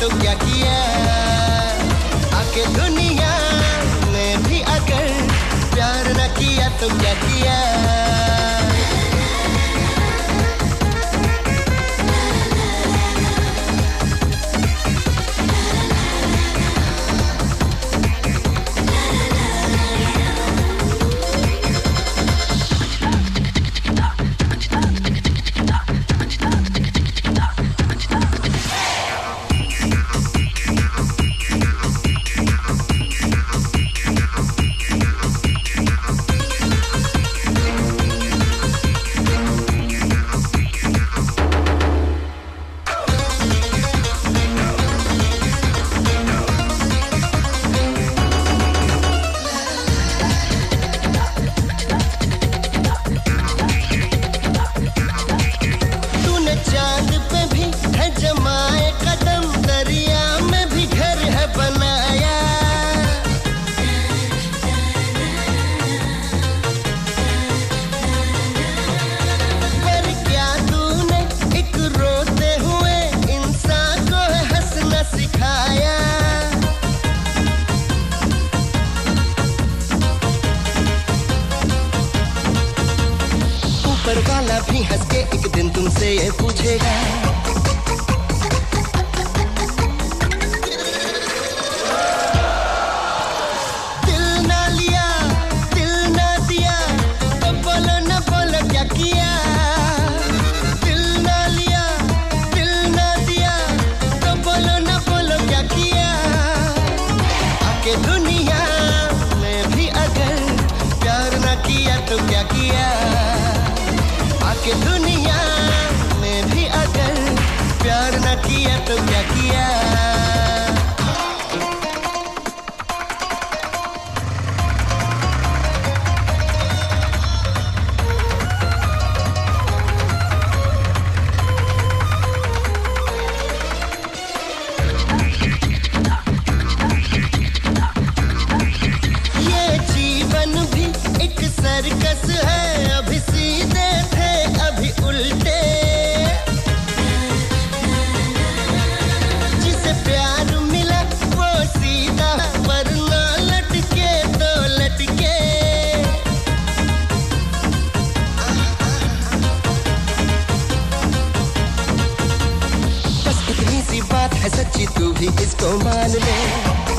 तो क्या किया आके दुनिया में भी अगर प्यार न किया तो क्या किया? भी हंस के एक दिन तुमसे ये पूछेगा कि दुनिया ने भी अगर प्यार न किया तो क्या किया? सर्कस है अभी तू भी इसको मान ले।